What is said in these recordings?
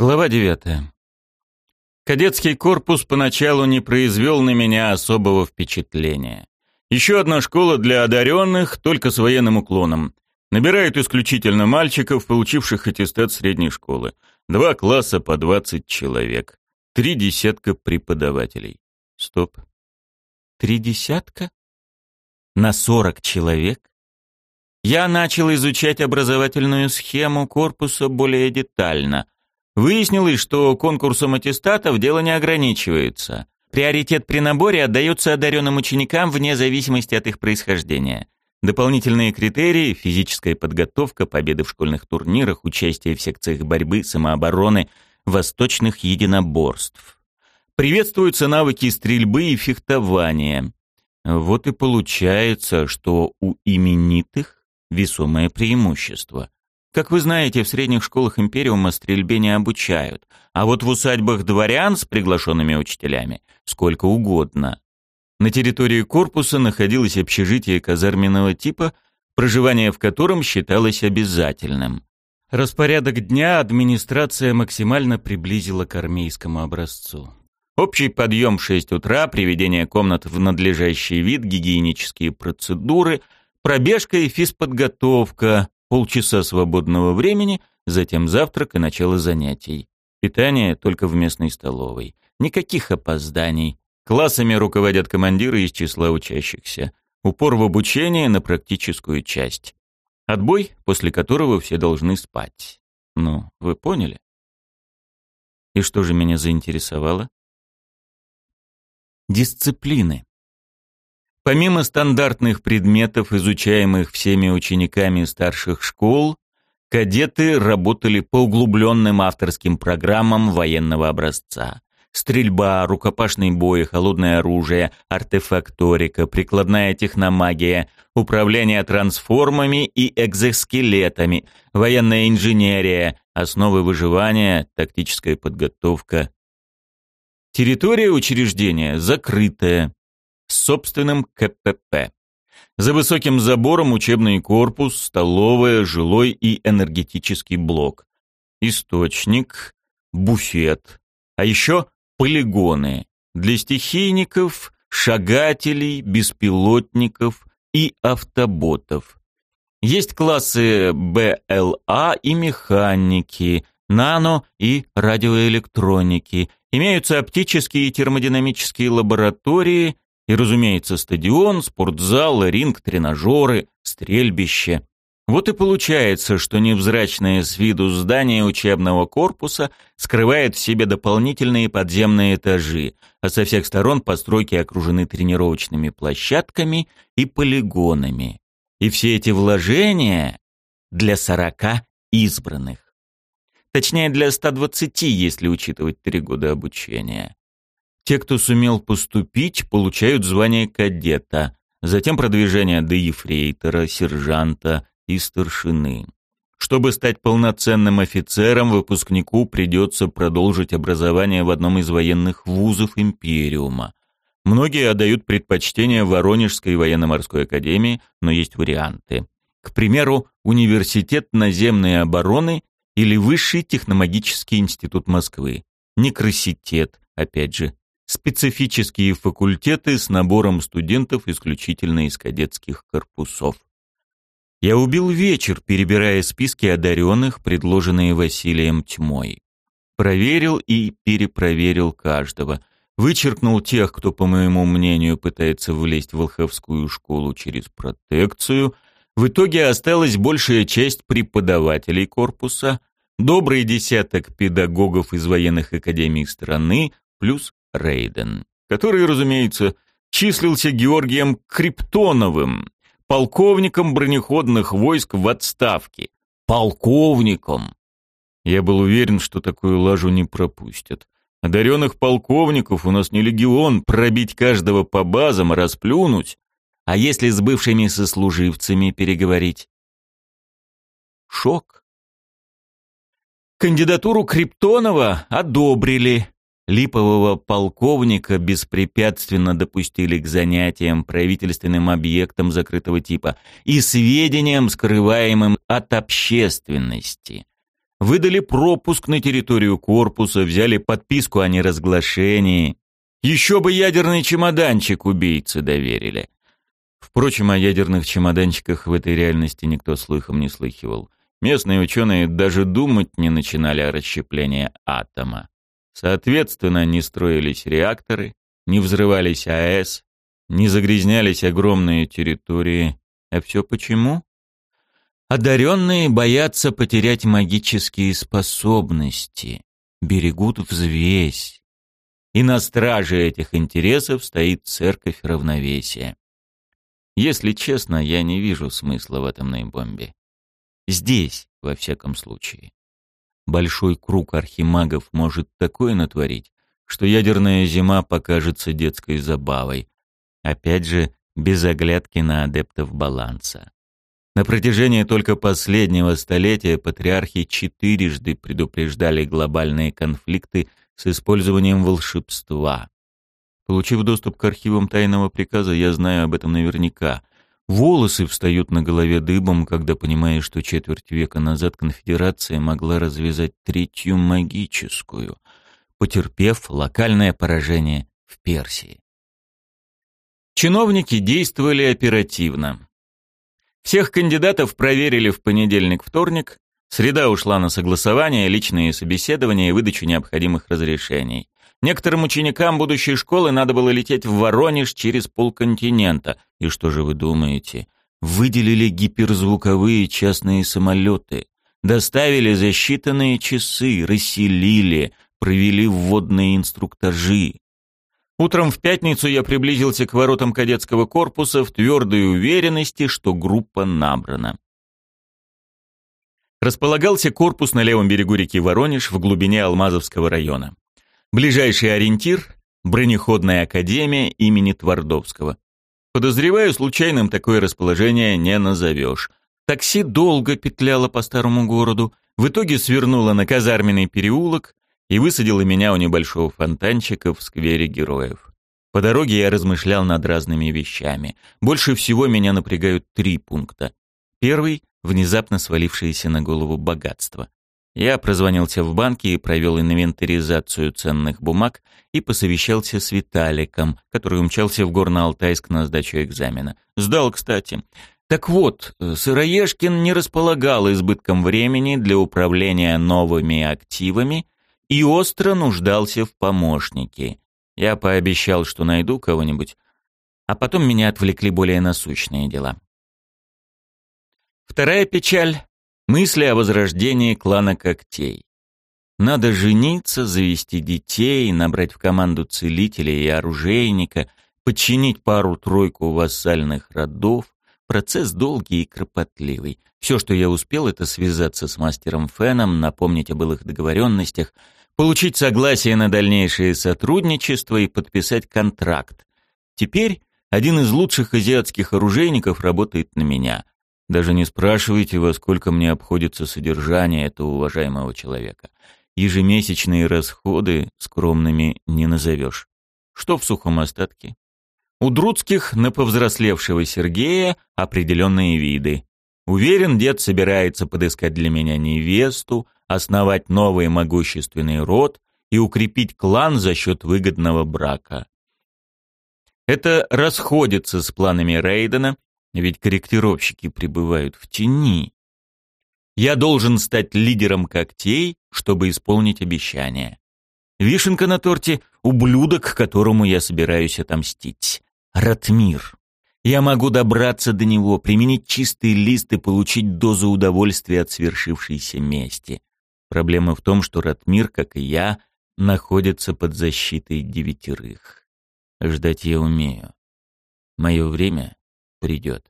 Глава девятая. Кадетский корпус поначалу не произвел на меня особого впечатления. Еще одна школа для одаренных, только с военным уклоном. Набирают исключительно мальчиков, получивших аттестат средней школы. Два класса по 20 человек. Три десятка преподавателей. Стоп. Три десятка? На 40 человек? Я начал изучать образовательную схему корпуса более детально. Выяснилось, что конкурсом аттестатов дело не ограничивается. Приоритет при наборе отдается одаренным ученикам вне зависимости от их происхождения. Дополнительные критерии – физическая подготовка, победы в школьных турнирах, участие в секциях борьбы, самообороны, восточных единоборств. Приветствуются навыки стрельбы и фехтования. Вот и получается, что у именитых весомое преимущество. Как вы знаете, в средних школах Империума стрельбе не обучают, а вот в усадьбах дворян с приглашенными учителями сколько угодно. На территории корпуса находилось общежитие казарменного типа, проживание в котором считалось обязательным. Распорядок дня администрация максимально приблизила к армейскому образцу. Общий подъем в 6 утра, приведение комнат в надлежащий вид, гигиенические процедуры, пробежка и физподготовка, полчаса свободного времени, затем завтрак и начало занятий. Питание только в местной столовой. Никаких опозданий. Классами руководят командиры из числа учащихся. Упор в обучение на практическую часть. Отбой, после которого все должны спать. Ну, вы поняли? И что же меня заинтересовало? Дисциплины. Помимо стандартных предметов, изучаемых всеми учениками старших школ, кадеты работали по углубленным авторским программам военного образца. Стрельба, рукопашный бой, холодное оружие, артефакторика, прикладная техномагия, управление трансформами и экзоскелетами, военная инженерия, основы выживания, тактическая подготовка. Территория учреждения закрытая, с собственным КПП. За высоким забором учебный корпус, столовая, жилой и энергетический блок. Источник, буфет. А еще полигоны для стихийников, шагателей, беспилотников и автоботов. Есть классы БЛА и механики, нано и радиоэлектроники. Имеются оптические и термодинамические лаборатории, и, разумеется, стадион, спортзал, ринг, тренажеры, стрельбище. Вот и получается, что невзрачное с виду здание учебного корпуса скрывает в себе дополнительные подземные этажи, а со всех сторон постройки окружены тренировочными площадками и полигонами. И все эти вложения для сорока избранных. Точнее, для 120, если учитывать три года обучения. Те, кто сумел поступить, получают звание кадета, затем продвижение до ефрейтора, сержанта и старшины. Чтобы стать полноценным офицером, выпускнику придется продолжить образование в одном из военных вузов Империума. Многие отдают предпочтение Воронежской военно-морской академии, но есть варианты. К примеру, Университет наземной обороны или Высший техномагический институт Москвы. Некраситет, опять же, специфические факультеты с набором студентов исключительно из кадетских корпусов. Я убил вечер, перебирая списки одаренных, предложенные Василием Тьмой. Проверил и перепроверил каждого. Вычеркнул тех, кто, по моему мнению, пытается влезть в волховскую школу через протекцию. В итоге осталась большая часть преподавателей корпуса, добрый десяток педагогов из военных академий страны, плюс Рейден, который, разумеется, числился Георгием Криптоновым, полковником бронеходных войск в отставке. Полковником! Я был уверен, что такую лажу не пропустят. Одаренных полковников у нас не легион, пробить каждого по базам, расплюнуть. А если с бывшими сослуживцами переговорить? Шок. Кандидатуру Криптонова одобрили, Липового полковника беспрепятственно допустили к занятиям правительственным объектом закрытого типа и сведениям, скрываемым от общественности. выдали пропуск на территорию корпуса, взяли подписку о неразглашении. Еще бы ядерный чемоданчик убийцы доверили. Впрочем, о ядерных чемоданчиках в этой реальности никто слыхом не слыхивал. Местные ученые даже думать не начинали о расщеплении атома. Соответственно, не строились реакторы, не взрывались АЭС, не загрязнялись огромные территории. А все почему? Одаренные боятся потерять магические способности, берегут взвесь. И на страже этих интересов стоит церковь равновесия. Если честно, я не вижу смысла в атомной бомбе. Здесь, во всяком случае. Большой круг архимагов может такое натворить, что ядерная зима покажется детской забавой. Опять же, без оглядки на адептов баланса. На протяжении только последнего столетия патриархи четырежды предупреждали глобальные конфликты с использованием волшебства. Получив доступ к архивам тайного приказа, я знаю об этом наверняка. Волосы встают на голове дыбом, когда понимаешь, что четверть века назад конфедерация могла развязать третью магическую, потерпев локальное поражение в Персии. Чиновники действовали оперативно. Всех кандидатов проверили в понедельник-вторник, среда ушла на согласование, личные собеседования и выдачу необходимых разрешений. Некоторым ученикам будущей школы надо было лететь в Воронеж через полконтинента. И что же вы думаете? Выделили гиперзвуковые частные самолеты. Доставили за считанные часы, расселили, провели вводные инструктажи. Утром в пятницу я приблизился к воротам кадетского корпуса в твердой уверенности, что группа набрана. Располагался корпус на левом берегу реки Воронеж в глубине Алмазовского района. Ближайший ориентир — бронеходная академия имени Твардовского. Подозреваю, случайным такое расположение не назовешь. Такси долго петляло по старому городу, в итоге свернуло на казарменный переулок и высадило меня у небольшого фонтанчика в сквере героев. По дороге я размышлял над разными вещами. Больше всего меня напрягают три пункта. Первый — внезапно свалившееся на голову богатство. Я прозвонился в банке и провел инвентаризацию ценных бумаг и посовещался с Виталиком, который умчался в Горно-Алтайск на сдачу экзамена. Сдал, кстати. Так вот, Сыроежкин не располагал избытком времени для управления новыми активами и остро нуждался в помощнике. Я пообещал, что найду кого-нибудь, а потом меня отвлекли более насущные дела. Вторая печаль Мысли о возрождении клана когтей. Надо жениться, завести детей, набрать в команду целителя и оружейника, подчинить пару-тройку вассальных родов. Процесс долгий и кропотливый. Все, что я успел, это связаться с мастером Феном, напомнить о былых договоренностях, получить согласие на дальнейшее сотрудничество и подписать контракт. Теперь один из лучших азиатских оружейников работает на меня. Даже не спрашивайте, во сколько мне обходится содержание этого уважаемого человека. Ежемесячные расходы скромными не назовешь. Что в сухом остатке? У Друцких на повзрослевшего Сергея определенные виды. Уверен, дед собирается подыскать для меня невесту, основать новый могущественный род и укрепить клан за счет выгодного брака. Это расходится с планами Рейдена ведь корректировщики пребывают в тени. Я должен стать лидером когтей, чтобы исполнить обещание. Вишенка на торте — ублюдок, которому я собираюсь отомстить. Ратмир. Я могу добраться до него, применить чистый лист и получить дозу удовольствия от свершившейся мести. Проблема в том, что Ратмир, как и я, находится под защитой девятерых. Ждать я умею. Мое время придет.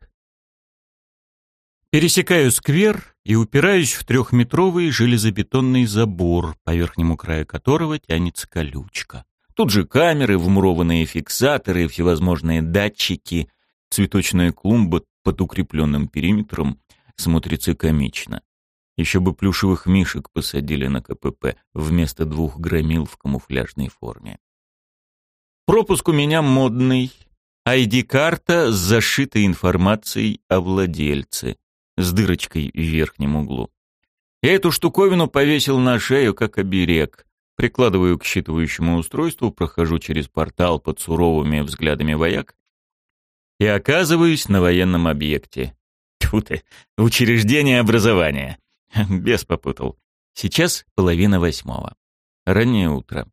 Пересекаю сквер и упираюсь в трехметровый железобетонный забор, по верхнему краю которого тянется колючка. Тут же камеры, вмурованные фиксаторы, всевозможные датчики, цветочная клумба под укрепленным периметром смотрится комично. Еще бы плюшевых мишек посадили на КПП вместо двух громил в камуфляжной форме. Пропуск у меня модный, ID-карта с зашитой информацией о владельце, с дырочкой в верхнем углу. Я эту штуковину повесил на шею, как оберег. Прикладываю к считывающему устройству, прохожу через портал под суровыми взглядами вояк и оказываюсь на военном объекте. Тьфу ты, учреждение образования. Без попутал. Сейчас половина восьмого. Раннее утро.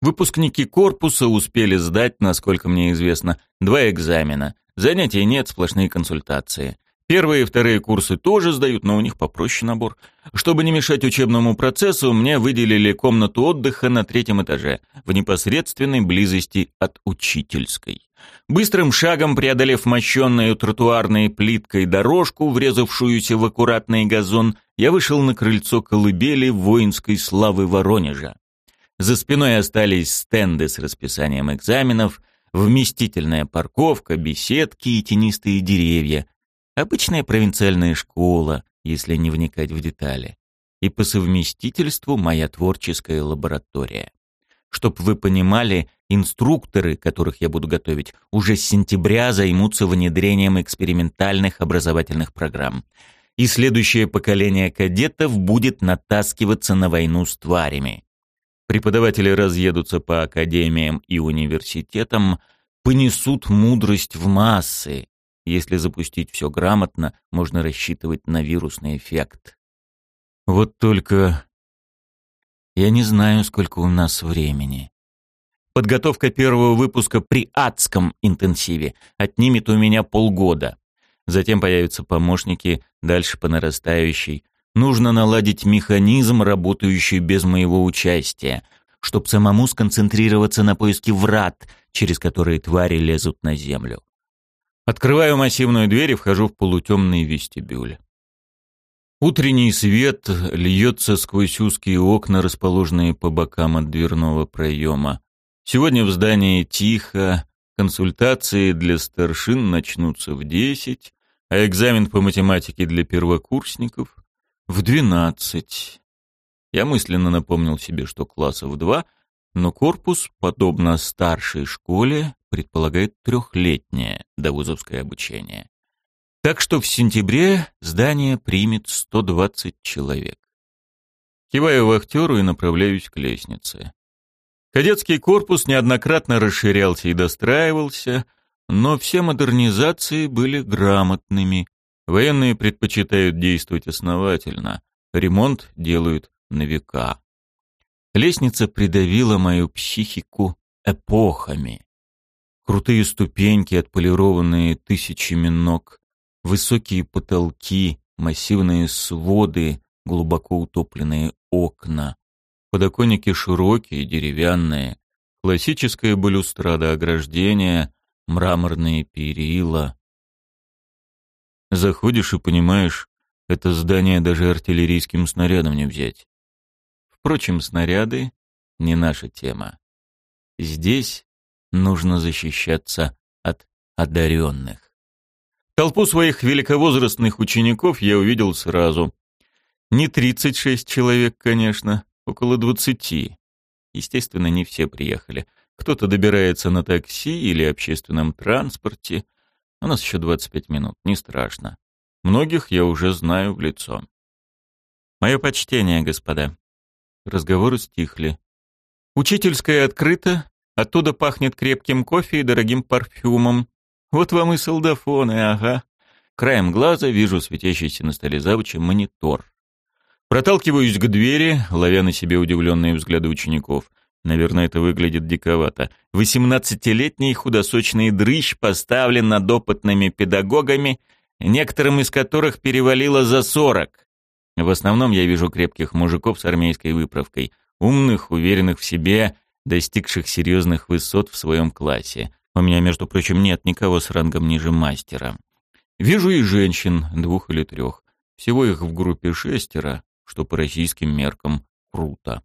Выпускники корпуса успели сдать, насколько мне известно, два экзамена. Занятий нет, сплошные консультации. Первые и вторые курсы тоже сдают, но у них попроще набор. Чтобы не мешать учебному процессу, мне выделили комнату отдыха на третьем этаже, в непосредственной близости от учительской. Быстрым шагом преодолев мощенную тротуарной плиткой дорожку, врезавшуюся в аккуратный газон, я вышел на крыльцо колыбели воинской славы Воронежа. За спиной остались стенды с расписанием экзаменов, вместительная парковка, беседки и тенистые деревья, Обычная провинциальная школа, если не вникать в детали. И по совместительству моя творческая лаборатория. Чтоб вы понимали, инструкторы, которых я буду готовить, уже с сентября займутся внедрением экспериментальных образовательных программ. И следующее поколение кадетов будет натаскиваться на войну с тварями. Преподаватели разъедутся по академиям и университетам, понесут мудрость в массы, если запустить все грамотно, можно рассчитывать на вирусный эффект. Вот только я не знаю, сколько у нас времени. Подготовка первого выпуска при адском интенсиве отнимет у меня полгода. Затем появятся помощники, дальше по нарастающей. Нужно наладить механизм, работающий без моего участия, чтобы самому сконцентрироваться на поиске врат, через которые твари лезут на землю. Открываю массивную дверь и вхожу в полутемный вестибюль. Утренний свет льется сквозь узкие окна, расположенные по бокам от дверного проема. Сегодня в здании тихо, консультации для старшин начнутся в десять, а экзамен по математике для первокурсников в двенадцать. Я мысленно напомнил себе, что классов два, но корпус, подобно старшей школе, предполагает трехлетнее довузовское обучение. Так что в сентябре здание примет 120 человек. Киваю вахтеру и направляюсь к лестнице. Кадетский корпус неоднократно расширялся и достраивался, но все модернизации были грамотными. Военные предпочитают действовать основательно, ремонт делают на века. Лестница придавила мою психику эпохами. Крутые ступеньки, отполированные тысячами ног, высокие потолки, массивные своды, глубоко утопленные окна. Подоконники широкие, деревянные, классическая балюстрада ограждения, мраморные перила. Заходишь и понимаешь, это здание даже артиллерийским снарядом не взять. Впрочем, снаряды — не наша тема. Здесь нужно защищаться от одаренных. Толпу своих великовозрастных учеников я увидел сразу. Не 36 человек, конечно, около 20. Естественно, не все приехали. Кто-то добирается на такси или общественном транспорте. У нас еще 25 минут, не страшно. Многих я уже знаю в лицо. Мое почтение, господа. Разговоры стихли. Учительская открыта, Оттуда пахнет крепким кофе и дорогим парфюмом. Вот вам и солдафоны, ага. Краем глаза вижу светящийся на столе завуча монитор. Проталкиваюсь к двери, ловя на себе удивленные взгляды учеников. Наверное, это выглядит диковато. Восемнадцатилетний худосочный дрыщ поставлен над опытными педагогами, некоторым из которых перевалило за сорок. В основном я вижу крепких мужиков с армейской выправкой, умных, уверенных в себе, достигших серьезных высот в своем классе. У меня, между прочим, нет никого с рангом ниже мастера. Вижу и женщин, двух или трех. Всего их в группе шестеро, что по российским меркам круто.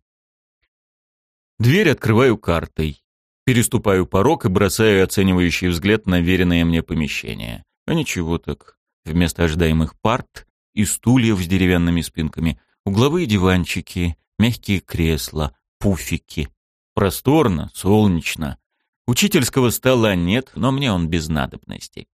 Дверь открываю картой. Переступаю порог и бросаю оценивающий взгляд на веренное мне помещение. А ничего так. Вместо ожидаемых парт и стульев с деревянными спинками, угловые диванчики, мягкие кресла, пуфики. Просторно, солнечно. Учительского стола нет, но мне он без надобности.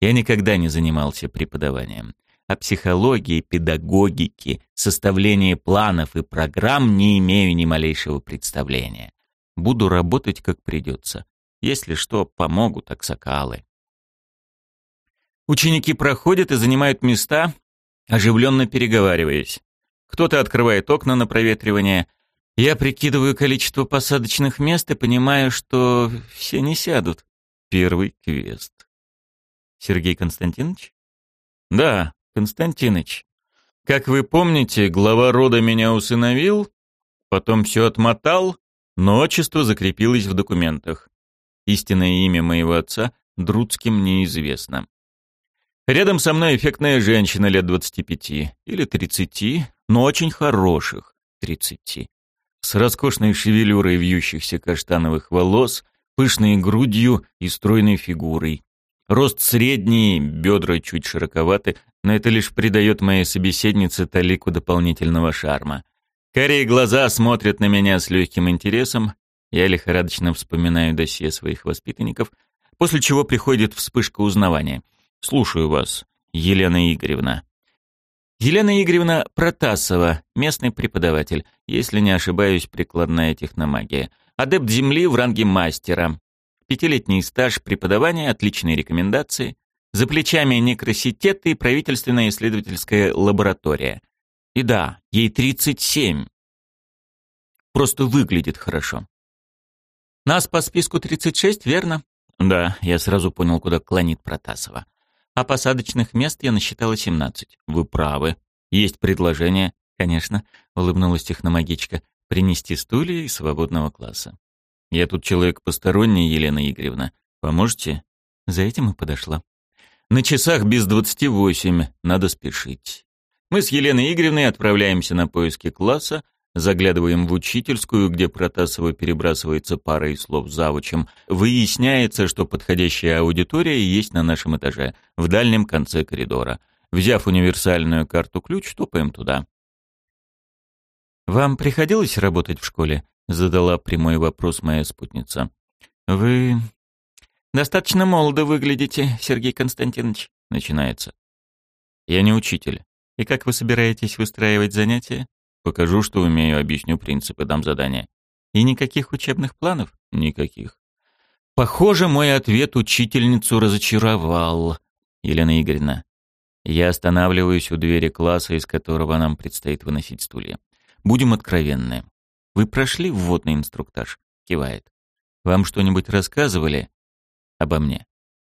Я никогда не занимался преподаванием. О психологии, педагогике, составлении планов и программ не имею ни малейшего представления. Буду работать как придется. Если что, помогут аксакалы. Ученики проходят и занимают места, оживленно переговариваясь. Кто-то открывает окна на проветривание. Я прикидываю количество посадочных мест и понимаю, что все не сядут. Первый квест. Сергей Константинович? Да, Константинович. Как вы помните, глава рода меня усыновил, потом все отмотал, но отчество закрепилось в документах. Истинное имя моего отца Друцким неизвестно. Рядом со мной эффектная женщина лет 25 или 30, но очень хороших 30. С роскошной шевелюрой вьющихся каштановых волос, пышной грудью и стройной фигурой. Рост средний, бедра чуть широковаты, но это лишь придает моей собеседнице талику дополнительного шарма. Карие глаза смотрят на меня с легким интересом, я лихорадочно вспоминаю досье своих воспитанников, после чего приходит вспышка узнавания. «Слушаю вас, Елена Игоревна». Елена Игоревна Протасова, местный преподаватель, если не ошибаюсь, прикладная техномагия. Адепт Земли в ранге мастера. Пятилетний стаж преподавания, отличные рекомендации. За плечами некроситет и правительственная исследовательская лаборатория. И да, ей 37. Просто выглядит хорошо. Нас по списку 36, верно? Да, я сразу понял, куда клонит Протасова. А посадочных мест я насчитала 17. Вы правы. Есть предложение, конечно, улыбнулась техномагичка, принести стулья из свободного класса. Я тут человек посторонний, Елена Игоревна. Поможете? За этим и подошла. На часах без двадцати восемь. Надо спешить. Мы с Еленой Игоревной отправляемся на поиски класса, заглядываем в учительскую, где Протасова перебрасывается парой слов завучем. Выясняется, что подходящая аудитория есть на нашем этаже, в дальнем конце коридора. Взяв универсальную карту-ключ, топаем туда. «Вам приходилось работать в школе?» Задала прямой вопрос моя спутница. Вы достаточно молодо выглядите, Сергей Константинович, начинается. Я не учитель. И как вы собираетесь выстраивать занятия? Покажу, что умею, объясню принципы, дам задания. И никаких учебных планов? Никаких. Похоже, мой ответ учительницу разочаровал. Елена Игоревна, я останавливаюсь у двери класса, из которого нам предстоит выносить стулья. Будем откровенны. Вы прошли вводный инструктаж? Кивает. Вам что-нибудь рассказывали обо мне?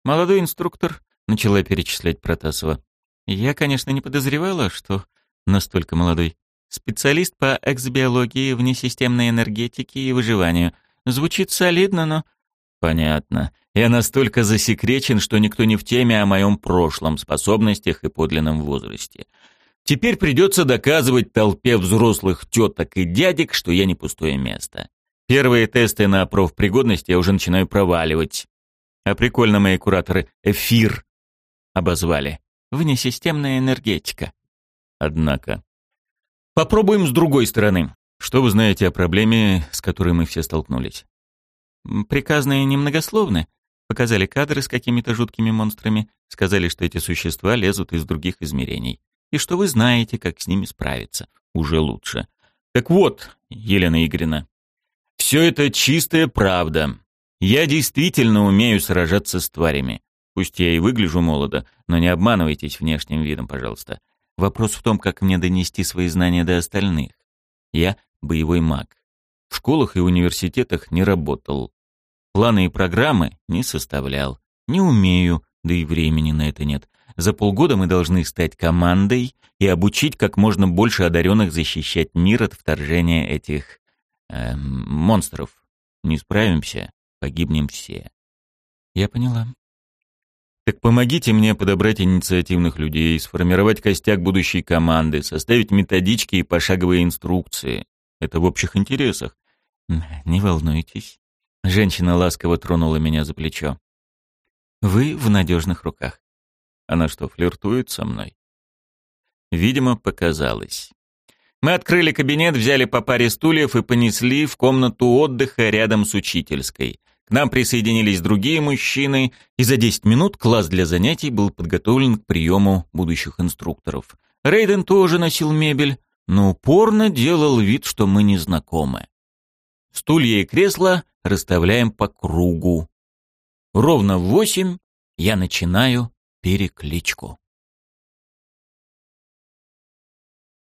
Молодой инструктор, начала перечислять Протасова. Я, конечно, не подозревала, что настолько молодой. Специалист по эксбиологии, внесистемной энергетике и выживанию. Звучит солидно, но... Понятно. Я настолько засекречен, что никто не в теме о моем прошлом, способностях и подлинном возрасте. Теперь придется доказывать толпе взрослых теток и дядек, что я не пустое место. Первые тесты на профпригодность я уже начинаю проваливать. А прикольно мои кураторы «эфир» обозвали. Внесистемная энергетика. Однако. Попробуем с другой стороны. Что вы знаете о проблеме, с которой мы все столкнулись? Приказные немногословны. Показали кадры с какими-то жуткими монстрами. Сказали, что эти существа лезут из других измерений и что вы знаете, как с ними справиться. Уже лучше. Так вот, Елена Игоревна, все это чистая правда. Я действительно умею сражаться с тварями. Пусть я и выгляжу молодо, но не обманывайтесь внешним видом, пожалуйста. Вопрос в том, как мне донести свои знания до остальных. Я боевой маг. В школах и университетах не работал. Планы и программы не составлял. Не умею, да и времени на это нет. За полгода мы должны стать командой и обучить как можно больше одаренных защищать мир от вторжения этих э, монстров. Не справимся, погибнем все. Я поняла. Так помогите мне подобрать инициативных людей, сформировать костяк будущей команды, составить методички и пошаговые инструкции. Это в общих интересах. Не волнуйтесь. Женщина ласково тронула меня за плечо. Вы в надежных руках. Она что, флиртует со мной? Видимо, показалось. Мы открыли кабинет, взяли по паре стульев и понесли в комнату отдыха рядом с учительской. К нам присоединились другие мужчины, и за 10 минут класс для занятий был подготовлен к приему будущих инструкторов. Рейден тоже носил мебель, но упорно делал вид, что мы не знакомы. Стулья и кресла расставляем по кругу. Ровно в восемь я начинаю перекличку.